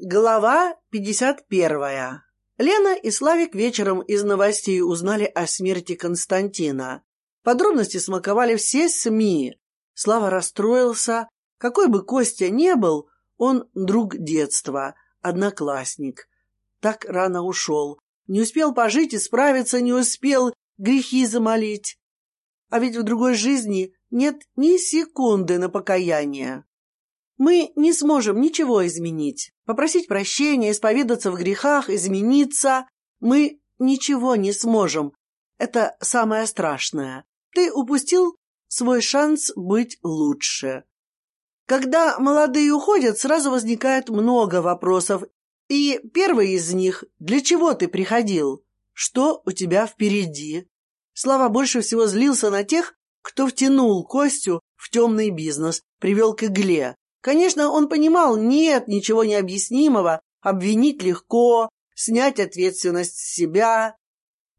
Глава 51. Лена и Славик вечером из новостей узнали о смерти Константина. Подробности смаковали все СМИ. Слава расстроился. Какой бы Костя не был, он друг детства, одноклассник. Так рано ушел. Не успел пожить и справиться, не успел грехи замолить. А ведь в другой жизни нет ни секунды на покаяние. Мы не сможем ничего изменить. Попросить прощения, исповедаться в грехах, измениться. Мы ничего не сможем. Это самое страшное. Ты упустил свой шанс быть лучше. Когда молодые уходят, сразу возникает много вопросов. И первый из них – для чего ты приходил? Что у тебя впереди? Слава больше всего злился на тех, кто втянул Костю в темный бизнес, привел к игле. Конечно, он понимал, нет ничего необъяснимого, обвинить легко, снять ответственность с себя.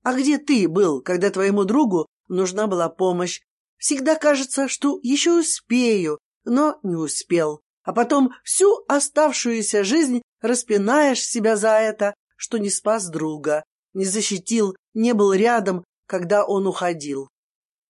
А где ты был, когда твоему другу нужна была помощь? Всегда кажется, что еще успею, но не успел. А потом всю оставшуюся жизнь распинаешь себя за это, что не спас друга, не защитил, не был рядом, когда он уходил.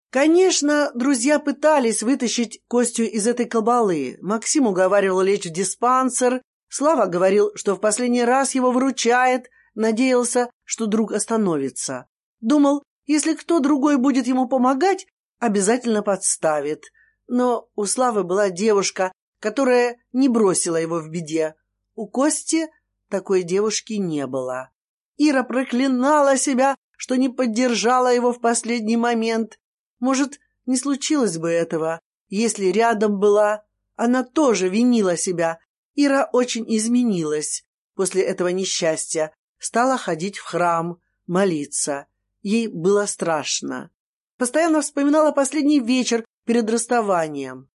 Конечно, друзья пытались вытащить Костю из этой кабалы. Максим уговаривал лечь в диспансер. Слава говорил, что в последний раз его выручает. Надеялся, что друг остановится. Думал, если кто другой будет ему помогать, обязательно подставит. Но у Славы была девушка, которая не бросила его в беде. У Кости такой девушки не было. Ира проклинала себя, что не поддержала его в последний момент. Может, не случилось бы этого, если рядом была. Она тоже винила себя. Ира очень изменилась после этого несчастья. Стала ходить в храм, молиться. Ей было страшно. Постоянно вспоминала последний вечер перед расставанием.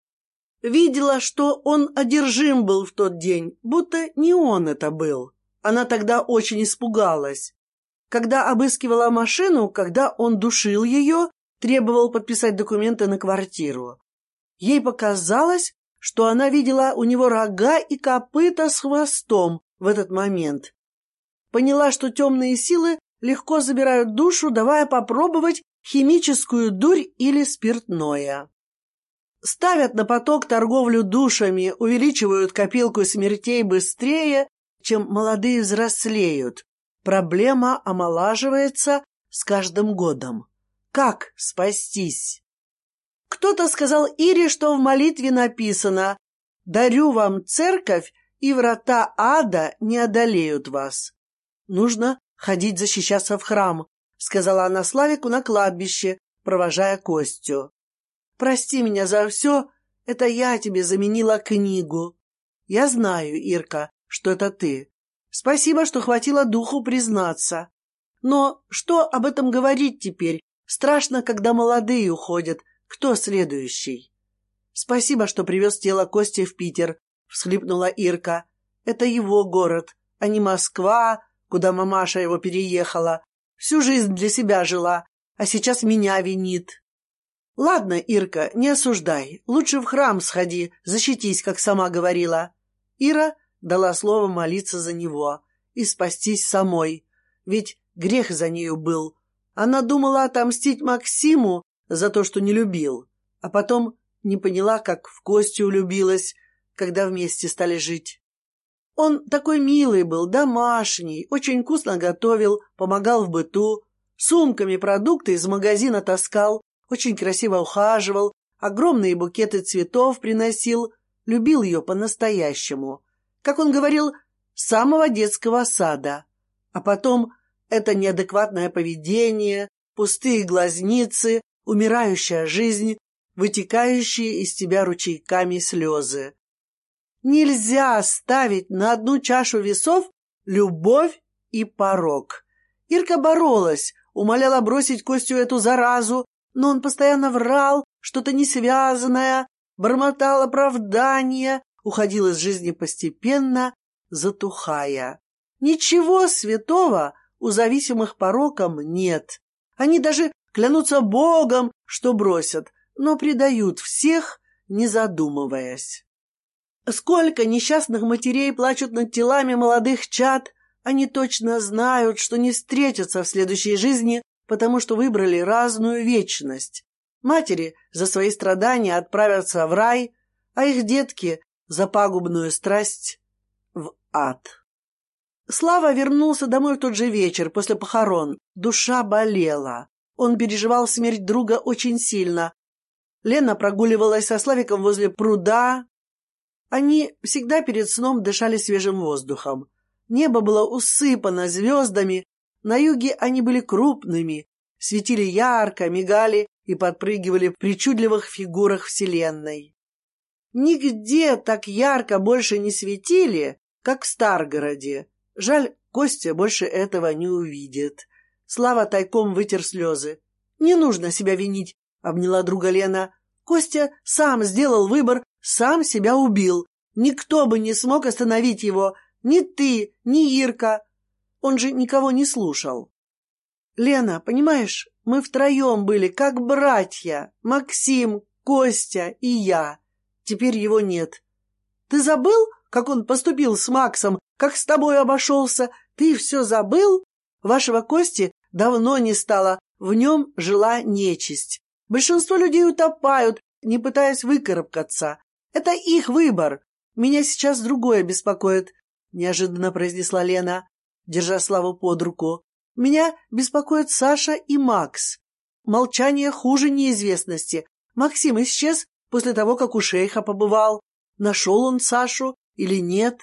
Видела, что он одержим был в тот день, будто не он это был. Она тогда очень испугалась. Когда обыскивала машину, когда он душил ее, требовал подписать документы на квартиру. Ей показалось, что она видела у него рога и копыта с хвостом в этот момент. Поняла, что темные силы легко забирают душу, давая попробовать химическую дурь или спиртное. Ставят на поток торговлю душами, увеличивают копилку смертей быстрее, чем молодые взрослеют. Проблема омолаживается с каждым годом. Как спастись? Кто-то сказал Ире, что в молитве написано «Дарю вам церковь, и врата ада не одолеют вас». Нужно ходить защищаться в храм, сказала она Славику на кладбище, провожая Костю. Прости меня за все, это я тебе заменила книгу. Я знаю, Ирка, что это ты. Спасибо, что хватило духу признаться. Но что об этом говорить теперь, Страшно, когда молодые уходят. Кто следующий? Спасибо, что привез тело Кости в Питер, всхлипнула Ирка. Это его город, а не Москва, куда мамаша его переехала. Всю жизнь для себя жила, а сейчас меня винит. Ладно, Ирка, не осуждай. Лучше в храм сходи, защитись, как сама говорила. Ира дала слово молиться за него и спастись самой. Ведь грех за нею был, она думала отомстить Максиму за то, что не любил, а потом не поняла, как в Костю влюбилась, когда вместе стали жить. Он такой милый был, домашний, очень вкусно готовил, помогал в быту, сумками продукты из магазина таскал, очень красиво ухаживал, огромные букеты цветов приносил, любил ее по-настоящему. Как он говорил, с самого детского сада. А потом это неадекватное поведение, пустые глазницы, умирающая жизнь, вытекающие из тебя ручейками слезы. Нельзя ставить на одну чашу весов любовь и порог. Ирка боролась, умоляла бросить Костю эту заразу, но он постоянно врал, что-то несвязанное, бормотал оправдания, уходил из жизни постепенно, затухая. Ничего святого у зависимых пороком нет. Они даже клянутся Богом, что бросят, но предают всех, не задумываясь. Сколько несчастных матерей плачут над телами молодых чад, они точно знают, что не встретятся в следующей жизни, потому что выбрали разную вечность. Матери за свои страдания отправятся в рай, а их детки за пагубную страсть в ад. Слава вернулся домой в тот же вечер после похорон. Душа болела. Он переживал смерть друга очень сильно. Лена прогуливалась со Славиком возле пруда. Они всегда перед сном дышали свежим воздухом. Небо было усыпано звездами, на юге они были крупными, светили ярко, мигали и подпрыгивали в причудливых фигурах Вселенной. Нигде так ярко больше не светили, как в Старгороде. Жаль, Костя больше этого не увидит. Слава тайком вытер слезы. «Не нужно себя винить», — обняла друга Лена. «Костя сам сделал выбор, сам себя убил. Никто бы не смог остановить его. Ни ты, ни Ирка. Он же никого не слушал». «Лена, понимаешь, мы втроем были, как братья. Максим, Костя и я. Теперь его нет. Ты забыл, как он поступил с Максом, как с тобой обошелся? Ты все забыл? Вашего Кости давно не стало, в нем жила нечисть. Большинство людей утопают, не пытаясь выкарабкаться. Это их выбор. Меня сейчас другое беспокоит, — неожиданно произнесла Лена, держа Славу под руку. Меня беспокоят Саша и Макс. Молчание хуже неизвестности. Максим исчез после того, как у шейха побывал. Нашел он Сашу или нет?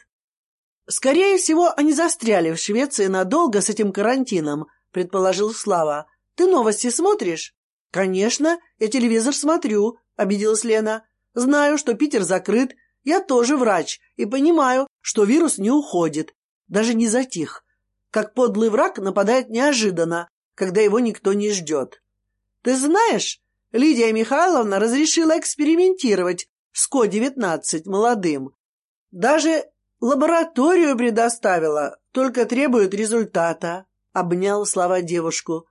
Скорее всего, они застряли в Швеции надолго с этим карантином, предположил Слава. Ты новости смотришь? Конечно, я телевизор смотрю, обиделась Лена. Знаю, что Питер закрыт. Я тоже врач и понимаю, что вирус не уходит, даже не затих как подлый враг нападает неожиданно, когда его никто не ждет. Ты знаешь, Лидия Михайловна разрешила экспериментировать с Ко-19 молодым. Даже лабораторию предоставила, только требует результата. Обнял слова девушку.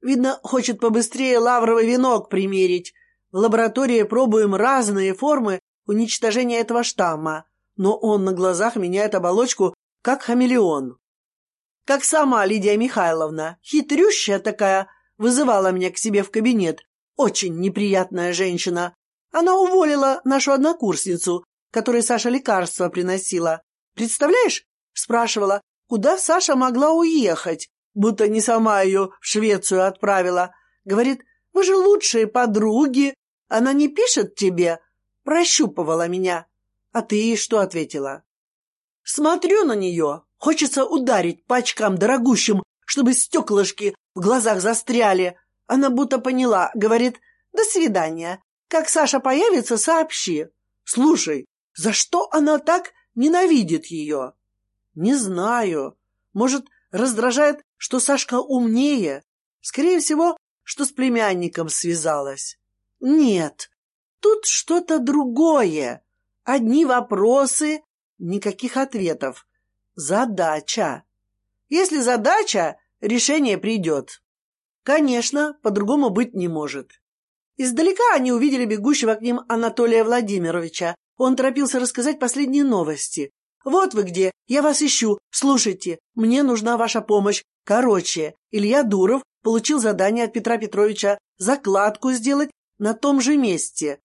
Видно, хочет побыстрее лавровый венок примерить. В лаборатории пробуем разные формы уничтожения этого штамма, но он на глазах меняет оболочку, как хамелеон как сама Лидия Михайловна, хитрющая такая, вызывала меня к себе в кабинет. Очень неприятная женщина. Она уволила нашу однокурсницу, которой Саша лекарства приносила. Представляешь? Спрашивала, куда Саша могла уехать, будто не сама ее в Швецию отправила. Говорит, вы же лучшие подруги. Она не пишет тебе? Прощупывала меня. А ты ей что ответила? Смотрю на нее, Хочется ударить по очкам дорогущим, чтобы стеклышки в глазах застряли. Она будто поняла, говорит «До свидания. Как Саша появится, сообщи». Слушай, за что она так ненавидит ее? Не знаю. Может, раздражает, что Сашка умнее? Скорее всего, что с племянником связалась. Нет, тут что-то другое. Одни вопросы, никаких ответов. Задача. Если задача, решение придет. Конечно, по-другому быть не может. Издалека они увидели бегущего к ним Анатолия Владимировича. Он торопился рассказать последние новости. «Вот вы где! Я вас ищу! Слушайте, мне нужна ваша помощь. Короче, Илья Дуров получил задание от Петра Петровича закладку сделать на том же месте.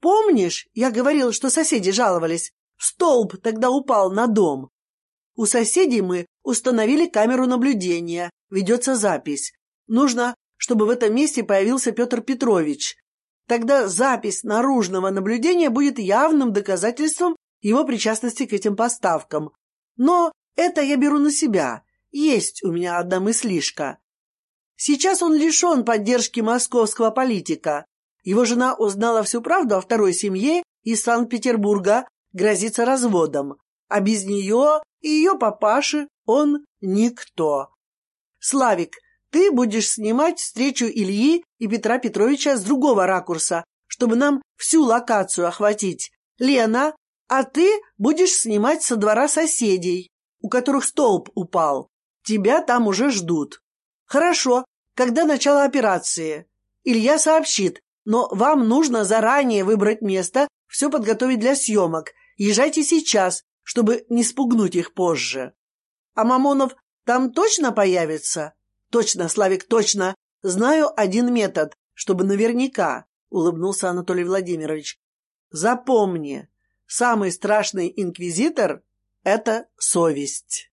Помнишь, я говорил, что соседи жаловались? Столб тогда упал на дом. У соседей мы установили камеру наблюдения, ведется запись. Нужно, чтобы в этом месте появился Петр Петрович. Тогда запись наружного наблюдения будет явным доказательством его причастности к этим поставкам. Но это я беру на себя. Есть у меня одна мыслишка. Сейчас он лишен поддержки московского политика. Его жена узнала всю правду о второй семье из Санкт-Петербурга, грозится разводом. А без нее и ее папаши он никто. Славик, ты будешь снимать встречу Ильи и Петра Петровича с другого ракурса, чтобы нам всю локацию охватить. Лена, а ты будешь снимать со двора соседей, у которых столб упал. Тебя там уже ждут. Хорошо, когда начало операции? Илья сообщит, но вам нужно заранее выбрать место, все подготовить для съемок. Езжайте сейчас, чтобы не спугнуть их позже. А Мамонов там точно появится? Точно, Славик, точно. Знаю один метод, чтобы наверняка, улыбнулся Анатолий Владимирович. Запомни, самый страшный инквизитор — это совесть.